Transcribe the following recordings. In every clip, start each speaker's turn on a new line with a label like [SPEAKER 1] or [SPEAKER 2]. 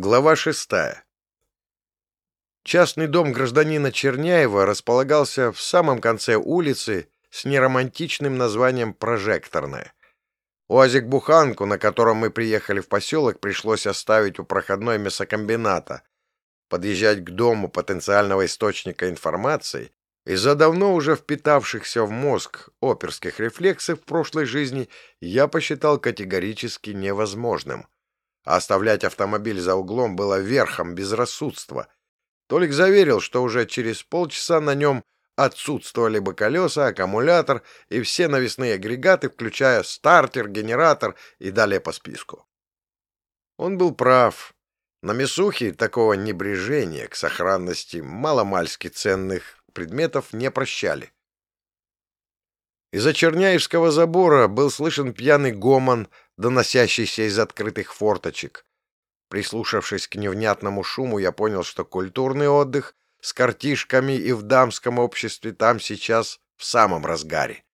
[SPEAKER 1] Глава шестая. Частный дом гражданина Черняева располагался в самом конце улицы с неромантичным названием «Прожекторная». Уазик-буханку, на котором мы приехали в поселок, пришлось оставить у проходной мясокомбината. Подъезжать к дому потенциального источника информации из-за давно уже впитавшихся в мозг оперских рефлексов в прошлой жизни я посчитал категорически невозможным а оставлять автомобиль за углом было верхом безрассудства. Толик заверил, что уже через полчаса на нем отсутствовали бы колеса, аккумулятор и все навесные агрегаты, включая стартер, генератор и далее по списку. Он был прав. На Месухе такого небрежения к сохранности маломальски ценных предметов не прощали. Из-за Черняевского забора был слышен пьяный гомон, доносящийся из открытых форточек. Прислушавшись к невнятному шуму, я понял, что культурный отдых с картишками и в дамском обществе там сейчас в самом разгаре.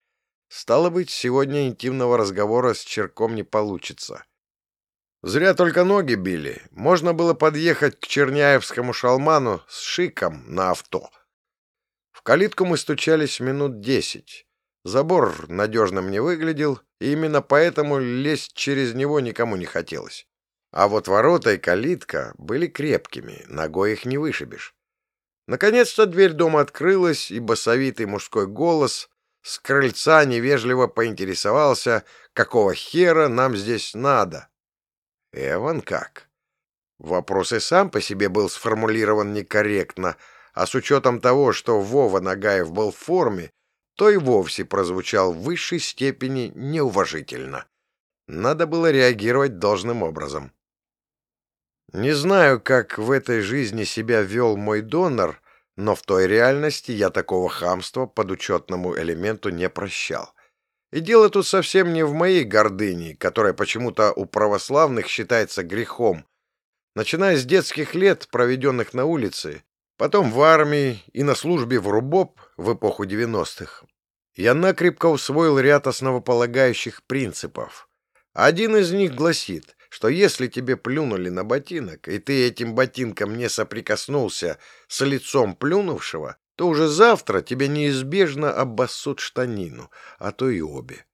[SPEAKER 1] Стало быть, сегодня интимного разговора с Черком не получится. Зря только ноги били. Можно было подъехать к Черняевскому шалману с шиком на авто. В калитку мы стучались минут десять. Забор надежным не выглядел, и именно поэтому лезть через него никому не хотелось. А вот ворота и калитка были крепкими, ногой их не вышибешь. Наконец-то дверь дома открылась, и басовитый мужской голос с крыльца невежливо поинтересовался, какого хера нам здесь надо. Эван как? Вопрос и сам по себе был сформулирован некорректно, а с учетом того, что Вова Нагаев был в форме, то и вовсе прозвучал в высшей степени неуважительно. Надо было реагировать должным образом. Не знаю, как в этой жизни себя вел мой донор, но в той реальности я такого хамства подучетному элементу не прощал. И дело тут совсем не в моей гордыне, которая почему-то у православных считается грехом. Начиная с детских лет, проведенных на улице, потом в армии и на службе в РУБОП в эпоху 90-х, я накрепко усвоил ряд основополагающих принципов. Один из них гласит, что если тебе плюнули на ботинок, и ты этим ботинком не соприкоснулся с лицом плюнувшего, то уже завтра тебе неизбежно обоссут штанину, а то и обе.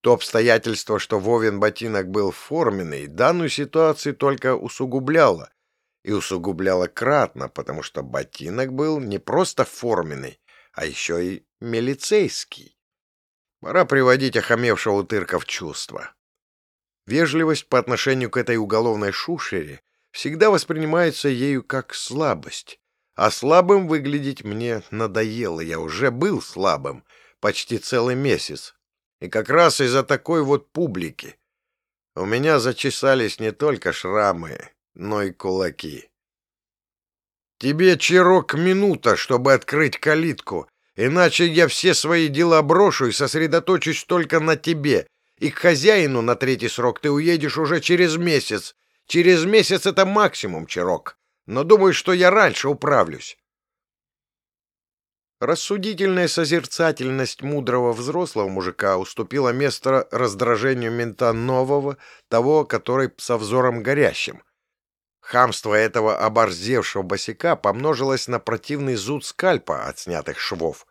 [SPEAKER 1] То обстоятельство, что Вовин ботинок был форменный, данную ситуацию только усугубляло. И усугубляло кратно, потому что ботинок был не просто форменный, а еще и милицейский. Пора приводить охамевшего утырка в чувство. Вежливость по отношению к этой уголовной шушере всегда воспринимается ею как слабость. А слабым выглядеть мне надоело. Я уже был слабым почти целый месяц. И как раз из-за такой вот публики. У меня зачесались не только шрамы, но и кулаки. Тебе, Чирок, минута, чтобы открыть калитку, иначе я все свои дела брошу и сосредоточусь только на тебе. И к хозяину на третий срок ты уедешь уже через месяц. Через месяц это максимум, Чирок. Но думаю, что я раньше управлюсь. Рассудительная созерцательность мудрого взрослого мужика уступила место раздражению мента нового, того, который со взором горящим — Хамство этого оборзевшего босика помножилось на противный зуд скальпа от снятых швов,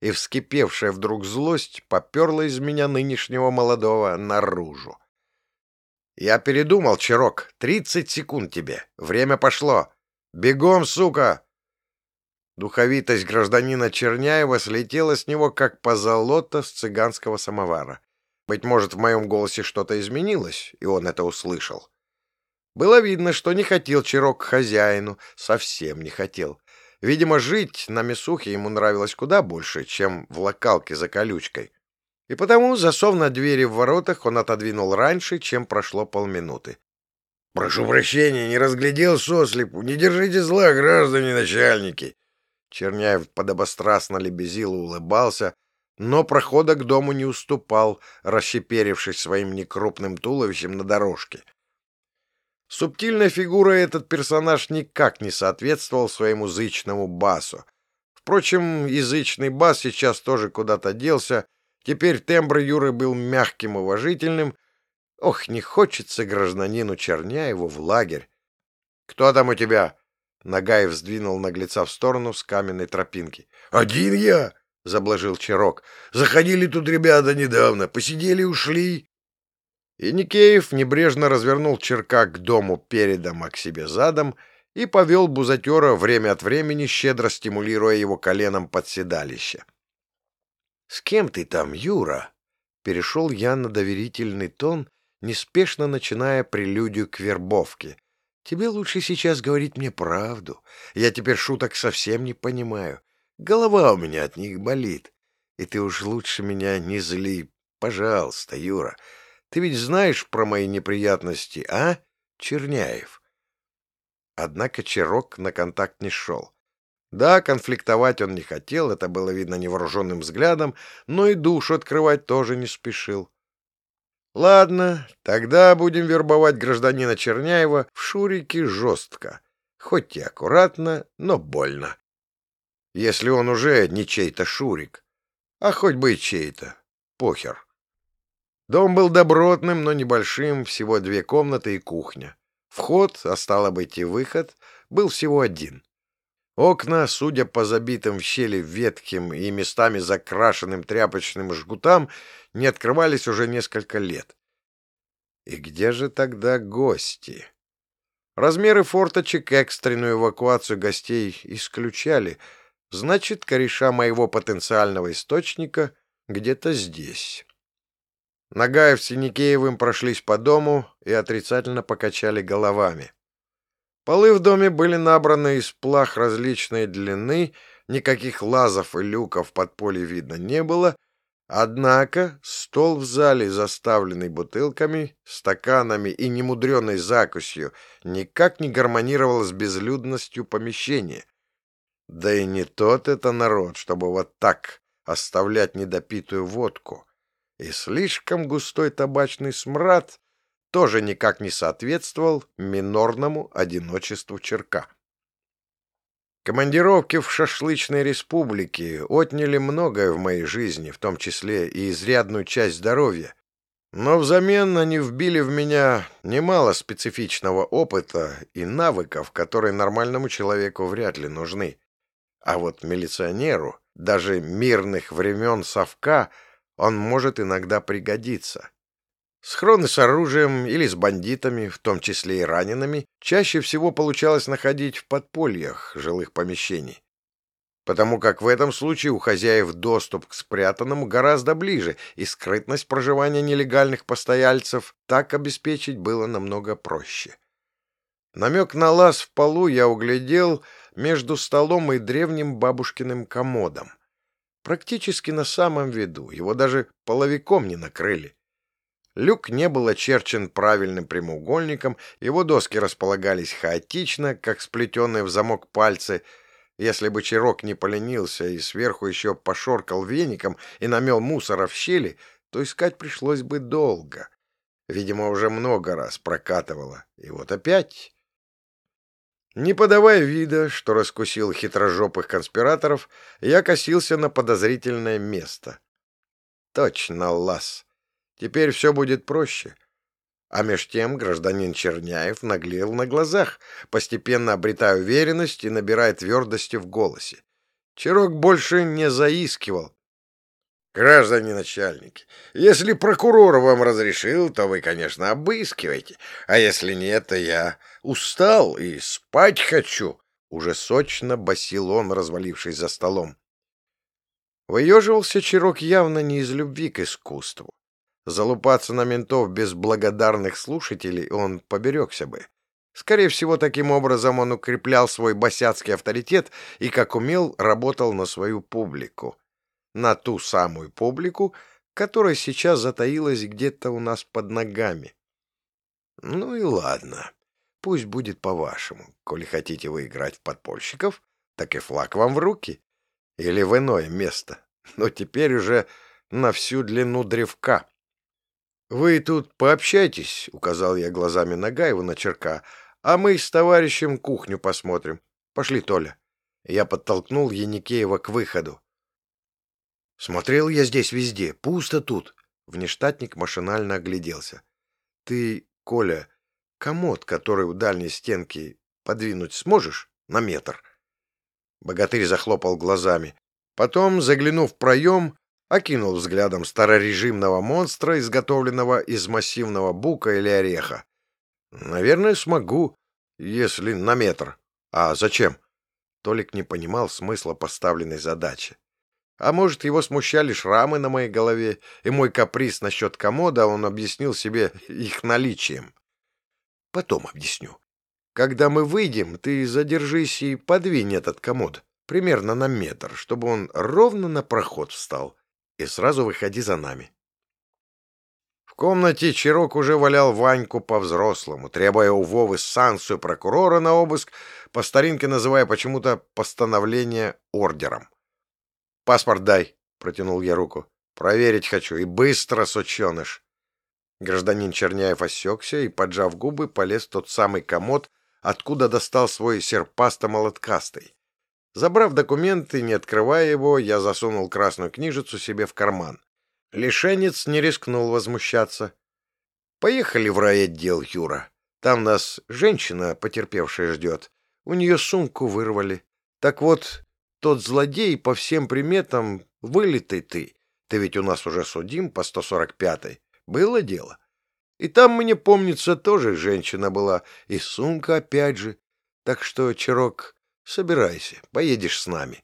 [SPEAKER 1] и вскипевшая вдруг злость поперла из меня нынешнего молодого наружу. «Я передумал, Чирок. Тридцать секунд тебе. Время пошло. Бегом, сука!» Духовитость гражданина Черняева слетела с него, как позолота с цыганского самовара. Быть может, в моем голосе что-то изменилось, и он это услышал. Было видно, что не хотел Чирок хозяину, совсем не хотел. Видимо, жить на Месухе ему нравилось куда больше, чем в локалке за колючкой. И потому засов на двери в воротах он отодвинул раньше, чем прошло полминуты. «Прошу прощения, не разглядел сослепу. Не держите зла, граждане начальники!» Черняев подобострастно лебезил и улыбался, но прохода к дому не уступал, расщеперившись своим некрупным туловищем на дорожке. Субтильной фигурой этот персонаж никак не соответствовал своему зычному басу. Впрочем, язычный бас сейчас тоже куда-то делся. Теперь тембр Юры был мягким и уважительным. Ох, не хочется гражданину Черняеву в лагерь. «Кто там у тебя?» Нагаев сдвинул наглеца в сторону с каменной тропинки.
[SPEAKER 2] «Один я!» — заблажил Чирок. «Заходили тут ребята недавно, посидели и ушли».
[SPEAKER 1] И Никеев небрежно развернул черка к дому передом, а к себе задом, и повел бузатера время от времени, щедро стимулируя его коленом под седалище. — С кем ты там, Юра? — перешел я на доверительный тон, неспешно начиная прелюдию к вербовке. — Тебе лучше сейчас говорить мне правду. Я теперь шуток совсем не понимаю. Голова у меня от них болит. И ты уж лучше меня не зли. Пожалуйста, Юра. Ты ведь знаешь про мои неприятности, а, Черняев? Однако Чирок на контакт не шел. Да, конфликтовать он не хотел, это было видно невооруженным взглядом, но и душу открывать тоже не спешил. Ладно, тогда будем вербовать гражданина Черняева в шурике жестко. Хоть и аккуратно, но больно. Если он уже не чей-то шурик. А хоть бы и чей-то. Похер. Дом был добротным, но небольшим, всего две комнаты и кухня. Вход, а стало быть и выход, был всего один. Окна, судя по забитым в щели ветким и местами закрашенным тряпочным жгутам, не открывались уже несколько лет. И где же тогда гости? Размеры форточек экстренную эвакуацию гостей исключали. Значит, кореша моего потенциального источника где-то здесь. Нагаев с Синикеевым прошлись по дому и отрицательно покачали головами. Полы в доме были набраны из плах различной длины, никаких лазов и люков под поле видно не было, однако стол в зале, заставленный бутылками, стаканами и немудреной закусью, никак не гармонировал с безлюдностью помещения. Да и не тот это народ, чтобы вот так оставлять недопитую водку и слишком густой табачный смрад тоже никак не соответствовал минорному одиночеству черка. Командировки в шашлычной республике отняли многое в моей жизни, в том числе и изрядную часть здоровья, но взамен они вбили в меня немало специфичного опыта и навыков, которые нормальному человеку вряд ли нужны. А вот милиционеру, даже мирных времен совка — он может иногда пригодиться. Схроны с оружием или с бандитами, в том числе и ранеными, чаще всего получалось находить в подпольях жилых помещений. Потому как в этом случае у хозяев доступ к спрятанному гораздо ближе, и скрытность проживания нелегальных постояльцев так обеспечить было намного проще. Намек на лаз в полу я углядел между столом и древним бабушкиным комодом практически на самом виду, его даже половиком не накрыли. Люк не был очерчен правильным прямоугольником, его доски располагались хаотично, как сплетенные в замок пальцы. Если бы Чирок не поленился и сверху еще пошоркал веником и намел мусора в щели, то искать пришлось бы долго. Видимо, уже много раз прокатывало. И вот опять не подавая вида, что раскусил хитрожопых конспираторов, я косился на подозрительное место. Точно, лаз. Теперь все будет проще. А меж тем гражданин Черняев наглел на глазах, постепенно обретая уверенность и набирая твердости в голосе. Чирок больше не заискивал, Граждане начальники, если прокурор вам разрешил, то вы, конечно, обыскивайте. А если нет, то я устал и спать хочу. Уже сочно басил он, развалившись за столом. Выеживался Чирок явно не из любви к искусству. Залупаться на ментов без благодарных слушателей он поберегся бы. Скорее всего, таким образом он укреплял свой босяцкий авторитет и, как умел, работал на свою публику на ту самую публику, которая сейчас затаилась где-то у нас под ногами. Ну и ладно, пусть будет по-вашему. Коли хотите вы играть в подпольщиков, так и флаг вам в руки. Или в иное место. Но теперь уже на всю длину древка. «Вы тут пообщайтесь», — указал я глазами Нагаева на черка, «а мы с товарищем кухню посмотрим. Пошли, Толя». Я подтолкнул Яникеева к выходу. Смотрел я здесь везде, пусто тут. Внештатник машинально огляделся. Ты, Коля, комод, который у дальней стенки, подвинуть сможешь на метр?» Богатырь захлопал глазами. Потом, заглянув в проем, окинул взглядом старорежимного монстра, изготовленного из массивного бука или ореха. «Наверное, смогу, если на метр. А зачем?» Толик не понимал смысла поставленной задачи. А может, его смущали шрамы на моей голове, и мой каприз насчет комода он объяснил себе их наличием. Потом объясню. Когда мы выйдем, ты задержись и подвинь этот комод, примерно на метр, чтобы он ровно на проход встал, и сразу выходи за нами. В комнате Чирок уже валял Ваньку по-взрослому, требуя у Вовы санкцию прокурора на обыск, по старинке называя почему-то постановление ордером. «Паспорт дай», — протянул я руку. «Проверить хочу, и быстро, сученыш». Гражданин Черняев осекся и, поджав губы, полез в тот самый комод, откуда достал свой серпасто-молоткастый. Забрав документы, не открывая его, я засунул красную книжицу себе в карман. Лишенец не рискнул возмущаться. «Поехали в райотдел, Юра. Там нас женщина, потерпевшая, ждет. У нее сумку вырвали. Так вот, тот злодей по всем приметам вылитый ты. Ты ведь у нас уже судим по 145-й. Было дело. И там, мне помнится, тоже женщина была. И сумка опять же. Так что, Чирок, собирайся, поедешь с нами.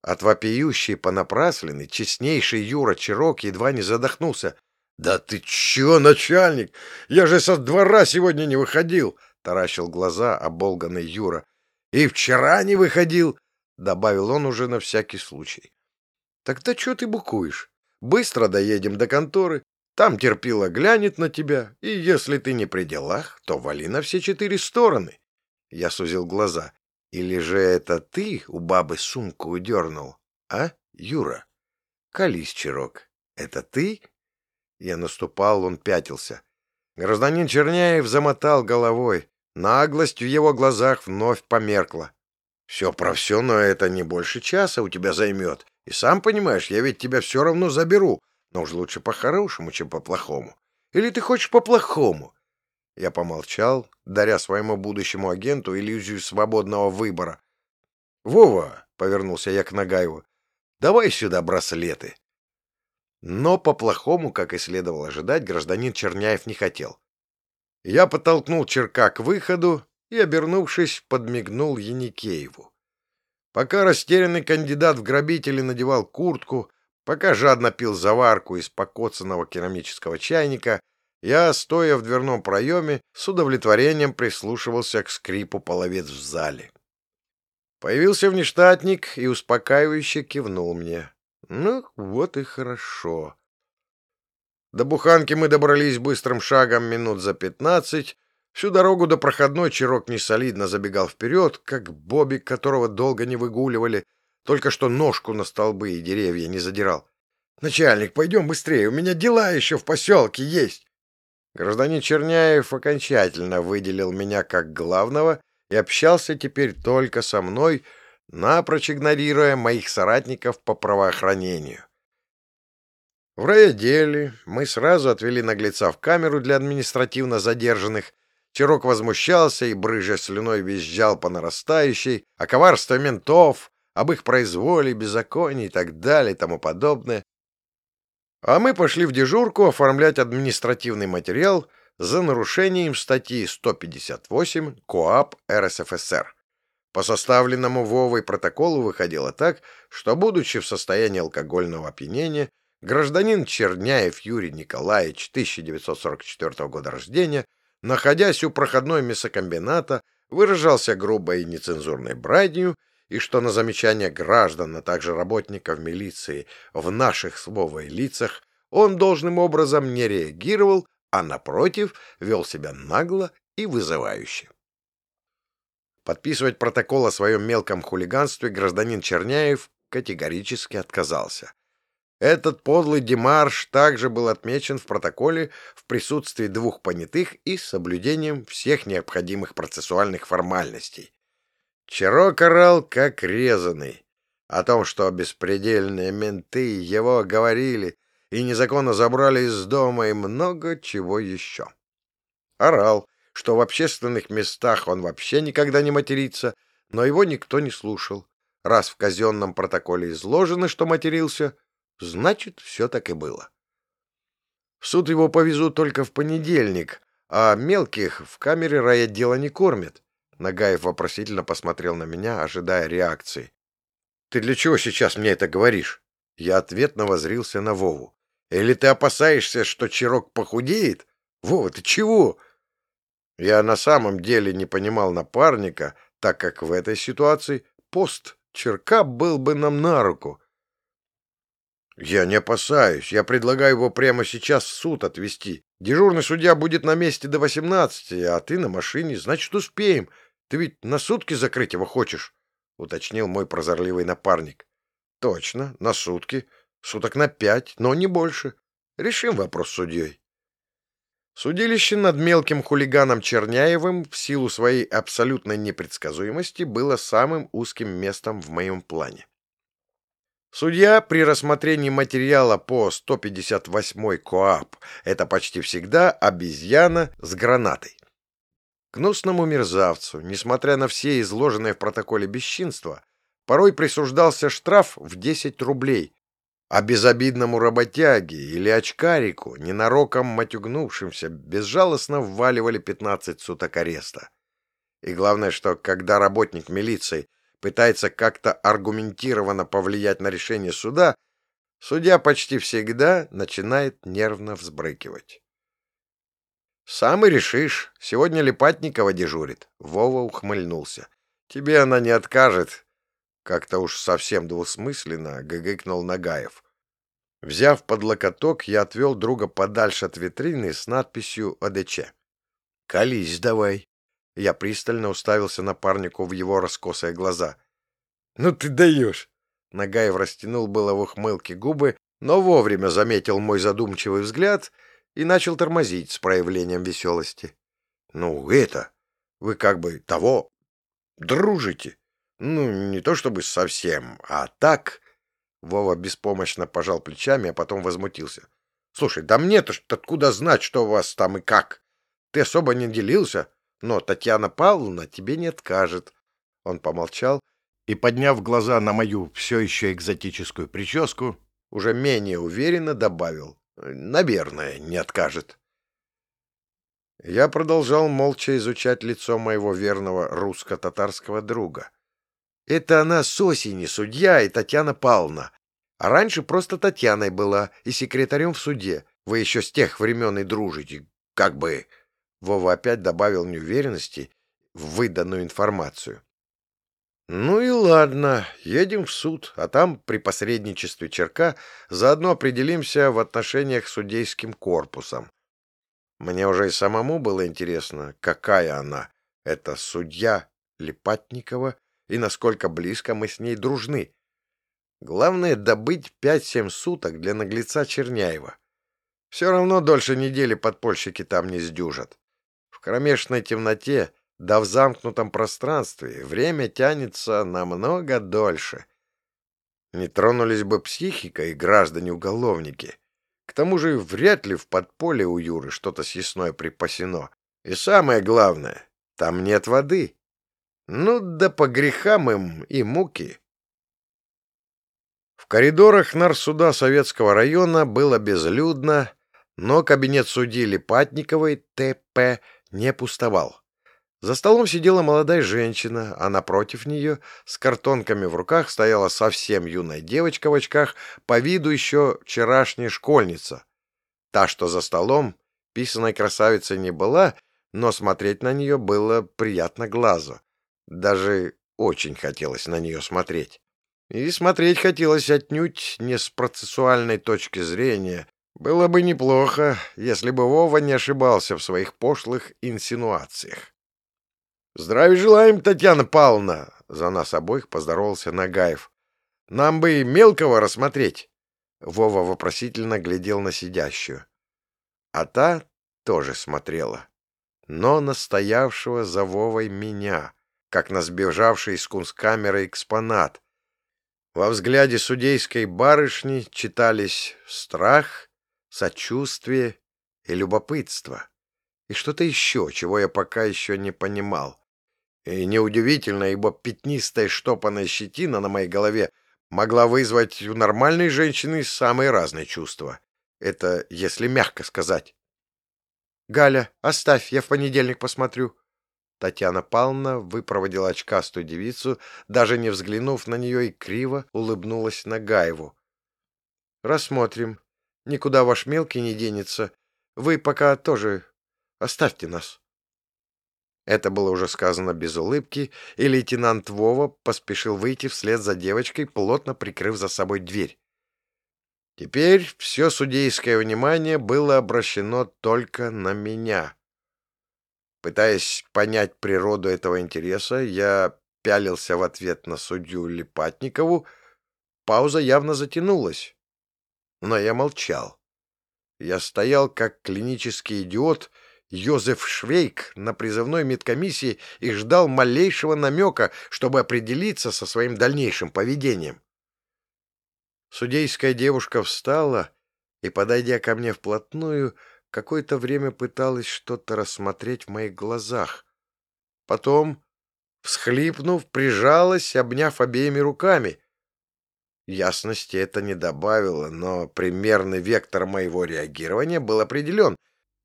[SPEAKER 1] От вопиющей понапрасленной, честнейший Юра Чирок едва не задохнулся. «Да ты чё, начальник? Я же со двора сегодня не выходил!» — таращил глаза оболганный Юра. И вчера не выходил, — добавил он уже на всякий случай. — Так-то что ты букуешь? Быстро доедем до конторы, там терпила глянет на тебя, и если ты не при делах, то вали на все четыре стороны. Я сузил глаза. Или же это ты у бабы сумку удернул, а, Юра? Колись, Чирок, это ты? Я наступал, он пятился. Гражданин Черняев замотал головой. Наглость в его глазах вновь померкла. «Все про все, но это не больше часа у тебя займет. И сам понимаешь, я ведь тебя все равно заберу, но уж лучше по-хорошему, чем по-плохому. Или ты хочешь по-плохому?» Я помолчал, даря своему будущему агенту иллюзию свободного выбора. «Вова!» — повернулся я к Нагаеву. «Давай сюда браслеты!» Но по-плохому, как и следовало ожидать, гражданин Черняев не хотел. Я подтолкнул Черка к выходу и, обернувшись, подмигнул Яникееву. Пока растерянный кандидат в грабители надевал куртку, пока жадно пил заварку из покоцанного керамического чайника, я, стоя в дверном проеме, с удовлетворением прислушивался к скрипу половец в зале. Появился внештатник и успокаивающе кивнул мне. Ну, вот и хорошо. До буханки мы добрались быстрым шагом минут за пятнадцать. Всю дорогу до проходной Чирок несолидно забегал вперед, как бобик, которого долго не выгуливали, только что ножку на столбы и деревья не задирал. «Начальник, пойдем быстрее, у меня дела еще в поселке есть!» Гражданин Черняев окончательно выделил меня как главного и общался теперь только со мной, напрочь игнорируя моих соратников по правоохранению. В райотделе мы сразу отвели наглеца в камеру для административно задержанных. Чирок возмущался и, брыжа слюной, визжал по нарастающей, о коварстве ментов, об их произволе, беззаконии и так далее и тому подобное. А мы пошли в дежурку оформлять административный материал за нарушением статьи 158 КоАП РСФСР. По составленному Вовой протоколу выходило так, что, будучи в состоянии алкогольного опьянения, гражданин Черняев Юрий Николаевич, 1944 года рождения, находясь у проходной мясокомбината, выражался грубой и нецензурной бранью, и что на замечания граждан, а также работников милиции в наших словой лицах он должным образом не реагировал, а, напротив, вел себя нагло и вызывающе. Подписывать протокол о своем мелком хулиганстве гражданин Черняев категорически отказался. Этот подлый демарш также был отмечен в протоколе в присутствии двух понятых и с соблюдением всех необходимых процессуальных формальностей. Чирок орал, как резанный. О том, что беспредельные менты его говорили и незаконно забрали из дома и много чего еще. Орал, что в общественных местах он вообще никогда не матерится, но его никто не слушал. Раз в казенном протоколе изложено, что матерился, значит, все так и было. В суд его повезут только в понедельник, а мелких в камере райотдела не кормят. Нагаев вопросительно посмотрел на меня, ожидая реакции. «Ты для чего сейчас мне это говоришь?» Я ответно возрился на Вову. «Или ты опасаешься, что Чирок похудеет? Вова, ты чего?» Я на самом деле не понимал напарника, так как в этой ситуации пост Черка был бы нам на руку. «Я не опасаюсь. Я предлагаю его прямо сейчас в суд отвезти. Дежурный судья будет на месте до восемнадцати, а ты на машине, значит, успеем. Ты ведь на сутки закрыть его хочешь?» — уточнил мой прозорливый напарник. «Точно, на сутки. Суток на пять, но не больше. Решим вопрос с судьей». Судилище над мелким хулиганом Черняевым в силу своей абсолютной непредсказуемости было самым узким местом в моем плане. Судья при рассмотрении материала по 158 КОАП — это почти всегда обезьяна с гранатой. Гнусному мерзавцу, несмотря на все изложенные в протоколе бесчинства, порой присуждался штраф в 10 рублей, а безобидному работяге или очкарику, ненароком матюгнувшимся, безжалостно вваливали 15 суток ареста. И главное, что когда работник милиции пытается как-то аргументированно повлиять на решение суда, судья почти всегда начинает нервно взбрыкивать. «Сам и решишь. Сегодня Липатникова дежурит». Вова ухмыльнулся. «Тебе она не откажет». Как-то уж совсем двусмысленно гыгыкнул Нагаев. Взяв под локоток, я отвел друга подальше от витрины с надписью «ОДЧ». «Колись давай». Я пристально уставился напарнику в его раскосые глаза. «Ну ты даешь!» Нагаев растянул было в ухмылке губы, но вовремя заметил мой задумчивый взгляд и начал тормозить с проявлением веселости. «Ну, это... Вы как бы того... дружите. Ну, не то чтобы совсем, а так...» Вова беспомощно пожал плечами, а потом возмутился. «Слушай, да мне-то откуда знать, что у вас там и как? Ты особо не делился, но Татьяна Павловна тебе не откажет». Он помолчал и, подняв глаза на мою все еще экзотическую прическу, уже менее уверенно добавил. Наверное, не откажет. Я продолжал молча изучать лицо моего верного русско-татарского друга. Это она с осени судья и Татьяна Павловна. А раньше просто Татьяной была и секретарем в суде. Вы еще с тех времен и дружите. Как бы... Вова опять добавил неуверенности в выданную информацию. «Ну и ладно, едем в суд, а там при посредничестве Черка заодно определимся в отношениях с судейским корпусом. Мне уже и самому было интересно, какая она, эта судья Липатникова, и насколько близко мы с ней дружны. Главное — добыть пять-семь суток для наглеца Черняева. Все равно дольше недели подпольщики там не сдюжат. Кромешной темноте да в замкнутом пространстве время тянется намного дольше. Не тронулись бы психика и граждане-уголовники. К тому же вряд ли в подполе у Юры что-то съестное припасено. И самое главное, там нет воды. Ну да по грехам им и муки. В коридорах нарсуда Советского района было безлюдно, но кабинет судьи Липатниковой Т.П. не пустовал. За столом сидела молодая женщина, а напротив нее с картонками в руках стояла совсем юная девочка в очках, по виду еще вчерашняя школьница. Та, что за столом, писаной красавицей не была, но смотреть на нее было приятно глазу. Даже очень хотелось на нее смотреть. И смотреть хотелось отнюдь не с процессуальной точки зрения. Было бы неплохо, если бы Вова не ошибался в своих пошлых инсинуациях. «Здравия желаем, Татьяна Павловна!» — за нас обоих поздоровался Нагаев. «Нам бы и мелкого рассмотреть!» Вова вопросительно глядел на сидящую. А та тоже смотрела, но настоявшего за Вовой меня, как на сбежавший из кунсткамеры экспонат. Во взгляде судейской барышни читались страх, сочувствие и любопытство. и что-то еще, чего я пока еще не понимал. И неудивительно, ибо пятнистая штопанная щетина на моей голове могла вызвать у нормальной женщины самые разные чувства. Это если мягко сказать. «Галя, оставь, я в понедельник посмотрю». Татьяна Павловна выпроводила очкастую девицу, даже не взглянув на нее, и криво улыбнулась Нагаеву. «Рассмотрим. Никуда ваш мелкий не денется. Вы пока тоже оставьте нас». Это было уже сказано без улыбки, и лейтенант Вова поспешил выйти вслед за девочкой, плотно прикрыв за собой дверь. Теперь все судейское внимание было обращено только на меня. Пытаясь понять природу этого интереса, я пялился в ответ на судью Липатникову. Пауза явно затянулась. Но я молчал. Я стоял как клинический идиот Йозеф Швейк на призывной медкомиссии и ждал малейшего намека, чтобы определиться со своим дальнейшим поведением. Судейская девушка встала и, подойдя ко мне вплотную, какое-то время пыталась что-то рассмотреть в моих глазах. Потом, всхлипнув, прижалась, обняв обеими руками. Ясности это не добавило, но примерный вектор моего реагирования был определен,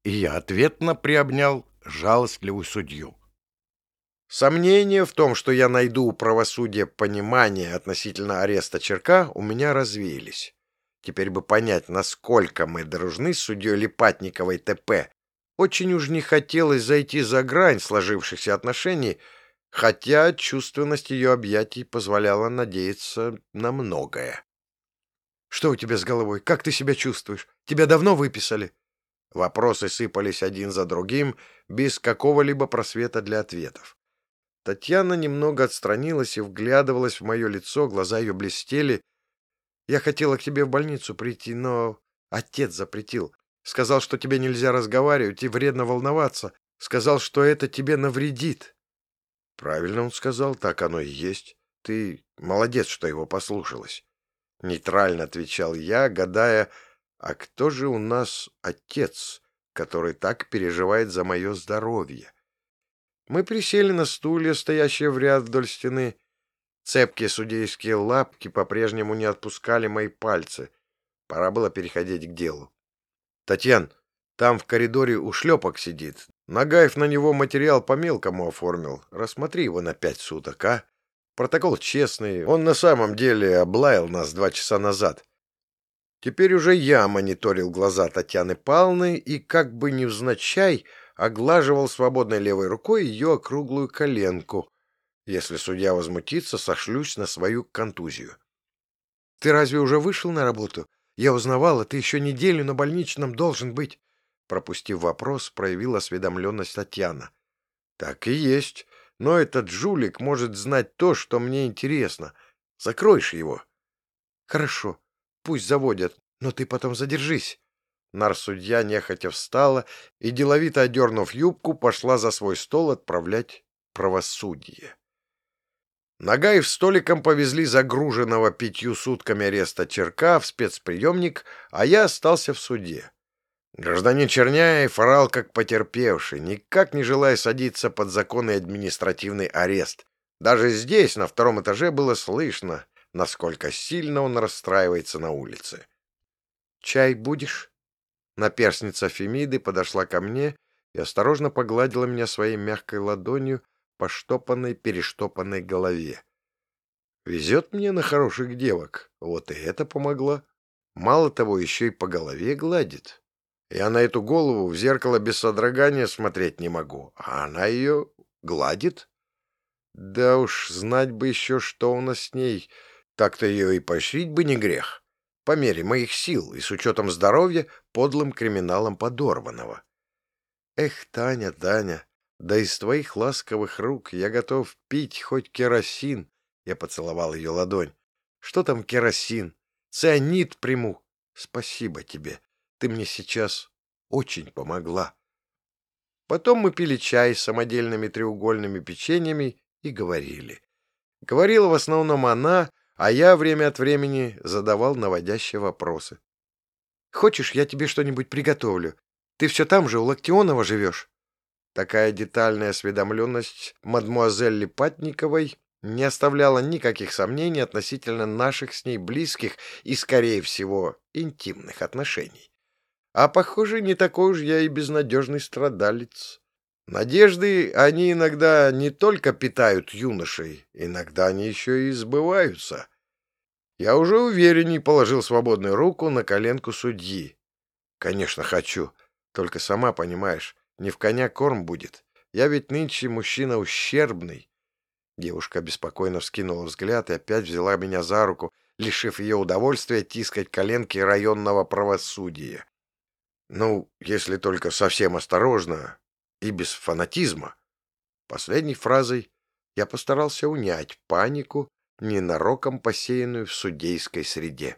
[SPEAKER 1] и я ответно приобнял жалостливую судью. Сомнения в том, что я найду у правосудия понимание относительно ареста Черка, у меня развеялись. Теперь бы понять, насколько мы дружны с судьей Липатниковой ТП. Очень уж не хотелось зайти за грань сложившихся отношений, хотя чувственность ее объятий позволяла надеяться на многое. «Что у тебя с головой? Как ты себя чувствуешь? Тебя давно выписали?» Вопросы сыпались один за другим, без какого-либо просвета для ответов. Татьяна немного отстранилась и вглядывалась в мое лицо, глаза ее блестели. «Я хотела к тебе в больницу прийти, но отец запретил. Сказал, что тебе нельзя разговаривать и вредно волноваться. Сказал, что это тебе навредит». «Правильно он сказал, так оно и есть. Ты молодец, что его послушалась». Нейтрально отвечал я, гадая, а кто же у нас отец, который так переживает за мое здоровье? Мы присели на стулья, стоящие в ряд вдоль стены. Цепкие судейские лапки по-прежнему не отпускали мои пальцы. Пора было переходить к делу. «Татьян, там в коридоре у шлепок сидит. Нагаев на него материал по-мелкому оформил. Рассмотри его на пять суток, а? Протокол честный. Он на самом деле облаял нас два часа назад». Теперь уже я мониторил глаза Татьяны Павловны и, как бы невзначай, оглаживал свободной левой рукой ее округлую коленку. Если судья возмутится, сошлюсь на свою контузию. — Ты разве уже вышел на работу? Я узнавала, ты еще неделю на больничном должен быть. Пропустив вопрос, проявила осведомленность Татьяна. — Так и есть. Но этот жулик может знать то, что мне интересно. Закроешь его? — Хорошо. Пусть заводят, но ты потом задержись. Нар-судья нехотя встала и, деловито одернув юбку, пошла за свой стол отправлять правосудие. Нагаев столиком повезли загруженного пятью сутками ареста Черка в спецприемник, а я остался в суде. Гражданин Черняев орал как потерпевший, никак не желая садиться под законный административный арест. Даже здесь, на втором этаже, было слышно, насколько сильно он расстраивается на улице. «Чай будешь?» Наперсница Фемиды подошла ко мне и осторожно погладила меня своей мягкой ладонью по штопанной-перештопанной голове. Везет мне на хороших девок, вот и это помогло. Мало того, еще и по голове гладит. Я на эту голову в зеркало без содрогания смотреть не могу, а она ее гладит. Да уж, знать бы еще, что у нас с ней, так-то ее и поощрить бы не грех по мере моих сил и с учетом здоровья подлым криминалом подорванного. Эх, Таня, Таня, да из твоих ласковых рук я готов пить хоть керосин. Я поцеловал ее ладонь. Что там керосин? Цианид приму. Спасибо тебе. Ты мне сейчас очень помогла. Потом мы пили чай с самодельными треугольными печеньями и говорили. Говорила в основном она, а я время от времени задавал наводящие вопросы. «Хочешь, я тебе что-нибудь приготовлю? Ты все там же, у Локтионова живешь?» Такая детальная осведомленность мадмуазель Липатниковой не оставляла никаких сомнений относительно наших с ней близких и, скорее всего, интимных отношений. А, похоже, не такой уж я и безнадежный страдалец. Надежды они иногда не только питают юношей, иногда они еще и сбываются. Я уже уверенней положил свободную руку на коленку судьи. Конечно, хочу. Только сама понимаешь, не в коня корм будет. Я ведь нынче мужчина ущербный. Девушка беспокойно вскинула взгляд и опять взяла меня за руку, лишив ее удовольствия тискать коленки районного правосудия. Ну, если только совсем осторожно и без фанатизма. Последней фразой я постарался унять панику, ненароком посеянную в судейской среде.